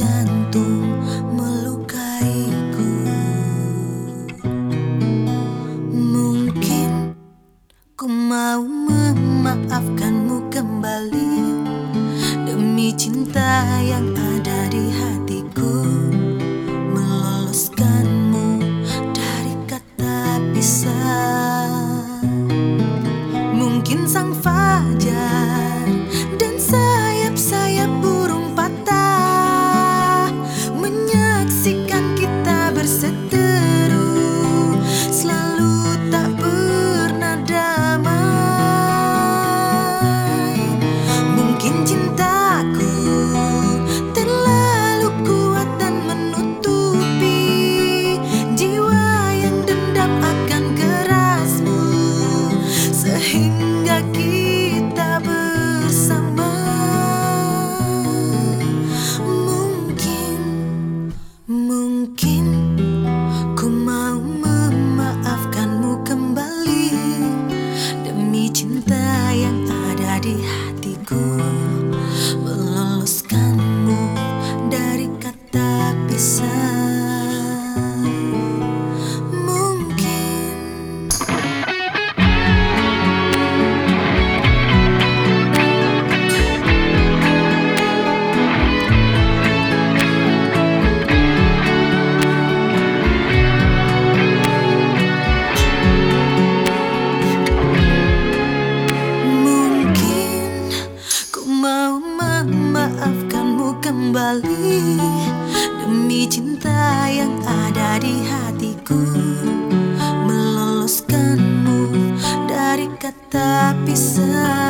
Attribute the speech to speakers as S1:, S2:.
S1: jantung melukaiku. Mungkin ku mau memaafkanmu kembali Demi cinta yang ada di hatiku. Meloloskanmu dari kata pisah. Mungkin sang fajar cinta yang ada di hatiku di hatiku Meloloskanmu dari kata pisah